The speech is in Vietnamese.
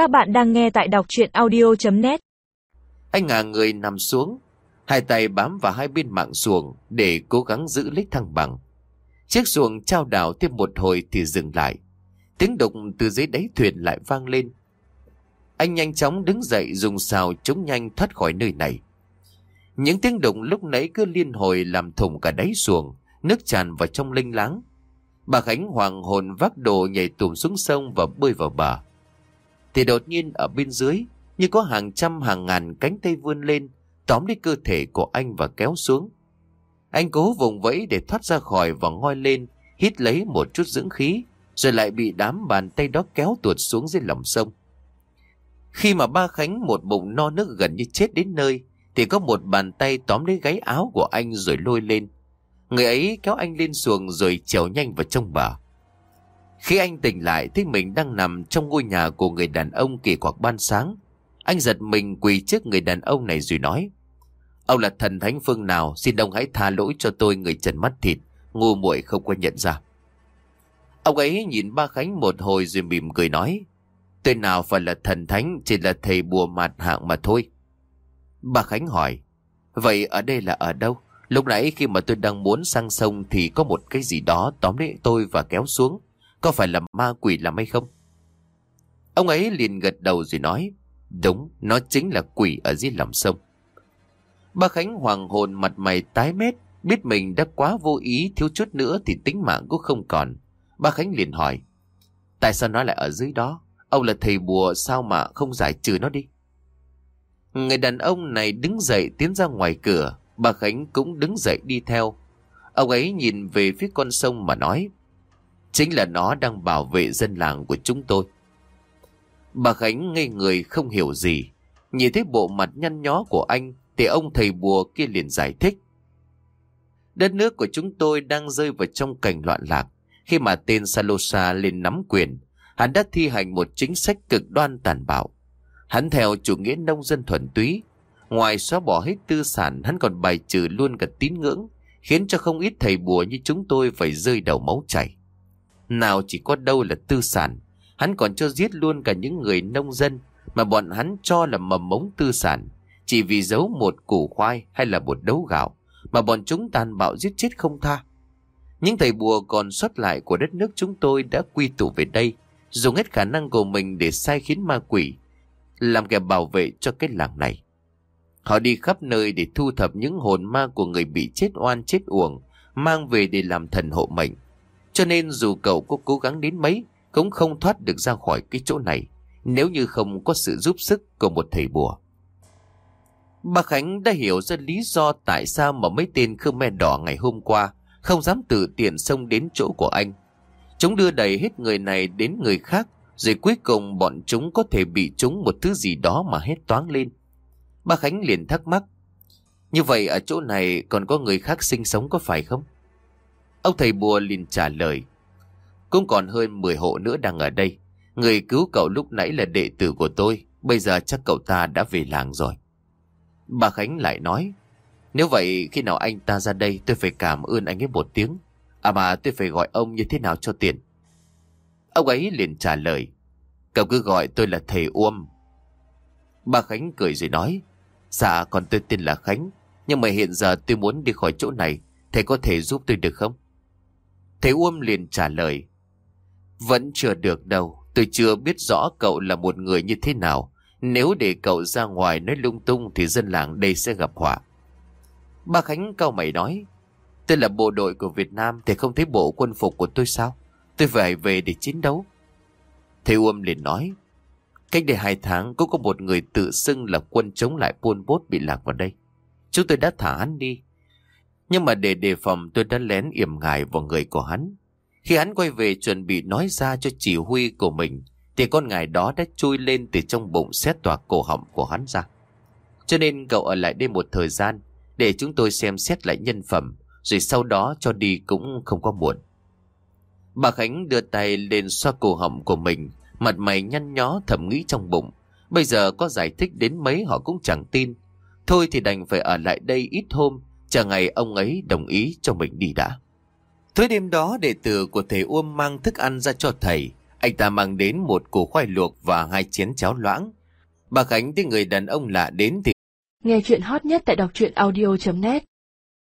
Các bạn đang nghe tại đọc chuyện audio.net Anh ngả người nằm xuống, hai tay bám vào hai bên mạng xuồng để cố gắng giữ lấy thăng bằng. Chiếc xuồng trao đảo thêm một hồi thì dừng lại. Tiếng đục từ dưới đáy thuyền lại vang lên. Anh nhanh chóng đứng dậy dùng xào chống nhanh thoát khỏi nơi này. Những tiếng đụng lúc nãy cứ liên hồi làm thủng cả đáy xuồng, nước tràn vào trong linh láng. Bà Khánh hoàng hồn vác đồ nhảy tùm xuống sông và bơi vào bờ. Thì đột nhiên ở bên dưới, như có hàng trăm hàng ngàn cánh tay vươn lên, tóm lấy cơ thể của anh và kéo xuống. Anh cố vùng vẫy để thoát ra khỏi và ngoi lên, hít lấy một chút dưỡng khí, rồi lại bị đám bàn tay đó kéo tuột xuống dưới lòng sông. Khi mà ba Khánh một bụng no nước gần như chết đến nơi, thì có một bàn tay tóm lấy gáy áo của anh rồi lôi lên. Người ấy kéo anh lên xuồng rồi trèo nhanh vào trong bờ. Khi anh tỉnh lại thấy mình đang nằm trong ngôi nhà của người đàn ông kỳ quặc ban sáng. Anh giật mình quỳ trước người đàn ông này rồi nói. Ông là thần thánh phương nào xin ông hãy tha lỗi cho tôi người trần mắt thịt, ngu muội không có nhận ra. Ông ấy nhìn ba Khánh một hồi rồi mỉm cười nói. Tôi nào phải là thần thánh chỉ là thầy bùa mạt hạng mà thôi. Bà Khánh hỏi. Vậy ở đây là ở đâu? Lúc nãy khi mà tôi đang muốn sang sông thì có một cái gì đó tóm lấy tôi và kéo xuống. Có phải là ma quỷ làm hay không? Ông ấy liền gật đầu rồi nói. Đúng, nó chính là quỷ ở dưới lòng sông. Bà Khánh hoàng hồn mặt mày tái mét, biết mình đã quá vô ý thiếu chút nữa thì tính mạng cũng không còn. Bà Khánh liền hỏi. Tại sao nó lại ở dưới đó? Ông là thầy bùa sao mà không giải trừ nó đi? Người đàn ông này đứng dậy tiến ra ngoài cửa, bà Khánh cũng đứng dậy đi theo. Ông ấy nhìn về phía con sông mà nói, chính là nó đang bảo vệ dân làng của chúng tôi. Bà Khánh ngây người không hiểu gì, nhìn thấy bộ mặt nhăn nhó của anh thì ông thầy bùa kia liền giải thích. Đất nước của chúng tôi đang rơi vào trong cảnh loạn lạc khi mà tên Salosa lên nắm quyền. Hắn đã thi hành một chính sách cực đoan tàn bạo. Hắn theo chủ nghĩa nông dân thuần túy. Ngoài xóa bỏ hết tư sản, hắn còn bài trừ luôn cả tín ngưỡng, khiến cho không ít thầy bùa như chúng tôi phải rơi đầu máu chảy. Nào chỉ có đâu là tư sản, hắn còn cho giết luôn cả những người nông dân mà bọn hắn cho là mầm mống tư sản, chỉ vì giấu một củ khoai hay là một đấu gạo, mà bọn chúng tàn bạo giết chết không tha. Những thầy bùa còn xuất lại của đất nước chúng tôi đã quy tụ về đây, dùng hết khả năng của mình để sai khiến ma quỷ, làm kẻ bảo vệ cho cái làng này. Họ đi khắp nơi để thu thập những hồn ma của người bị chết oan chết uổng, mang về để làm thần hộ mệnh. Cho nên dù cậu có cố gắng đến mấy, cũng không thoát được ra khỏi cái chỗ này, nếu như không có sự giúp sức của một thầy bùa. Bà Khánh đã hiểu ra lý do tại sao mà mấy tên Khmer đỏ ngày hôm qua không dám tự tiện xông đến chỗ của anh. Chúng đưa đầy hết người này đến người khác rồi cuối cùng bọn chúng có thể bị chúng một thứ gì đó mà hết toáng lên. Bà Khánh liền thắc mắc. Như vậy ở chỗ này còn có người khác sinh sống có phải không? Ông thầy bùa liền trả lời. Cũng còn hơn 10 hộ nữa đang ở đây. Người cứu cậu lúc nãy là đệ tử của tôi. Bây giờ chắc cậu ta đã về làng rồi. Bà Khánh lại nói. Nếu vậy, khi nào anh ta ra đây, tôi phải cảm ơn anh ấy một tiếng. À mà, tôi phải gọi ông như thế nào cho tiền. Ông ấy liền trả lời. Cậu cứ gọi tôi là thầy Uông. Bà Khánh cười rồi nói. Dạ còn tôi tên là Khánh. Nhưng mà hiện giờ tôi muốn đi khỏi chỗ này. Thầy có thể giúp tôi được không? Thầy Uông liền trả lời. Vẫn chưa được đâu. Tôi chưa biết rõ cậu là một người như thế nào. Nếu để cậu ra ngoài nói lung tung thì dân làng đây sẽ gặp họa. Ba Khánh cao mày nói. Tôi là bộ đội của Việt Nam thì không thấy bộ quân phục của tôi sao? Tôi phải về để chiến đấu. Thầy Uông liền nói. Cách đây hai tháng cũng có một người tự xưng là quân chống lại Pol Pot bị lạc vào đây. Chúng tôi đã thả hắn đi. Nhưng mà để đề phòng tôi đã lén yểm ngài vào người của hắn. Khi hắn quay về chuẩn bị nói ra cho chỉ huy của mình thì con ngài đó đã chui lên từ trong bụng xét tỏa cổ họng của hắn ra. Cho nên cậu ở lại đây một thời gian để chúng tôi xem xét lại nhân phẩm rồi sau đó cho đi cũng không có muộn. Bà Khánh đưa tay lên xoa cổ họng của mình, mặt mày nhăn nhó thầm nghĩ trong bụng. Bây giờ có giải thích đến mấy họ cũng chẳng tin. Thôi thì đành phải ở lại đây ít hôm, chờ ngày ông ấy đồng ý cho mình đi đã. Tối đêm đó, đệ tử của thầy Uông mang thức ăn ra cho thầy. Anh ta mang đến một củ khoai luộc và hai chén cháo loãng. Bà Khánh thấy người đàn ông lạ đến thì Nghe chuyện hot nhất tại đọc truyện audio.net